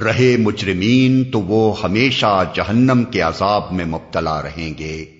رہے مجرمین تو وہ ہمیشہ جہنم کے عذاب میں مبتلا رہیں گے۔